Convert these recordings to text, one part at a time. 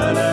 la, la.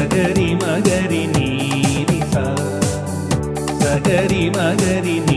सगरि ी मागरिसा सगरि मारि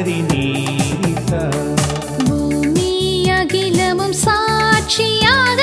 சுந்தரி நீதா பூமி அகிலமும் சாட்சியாக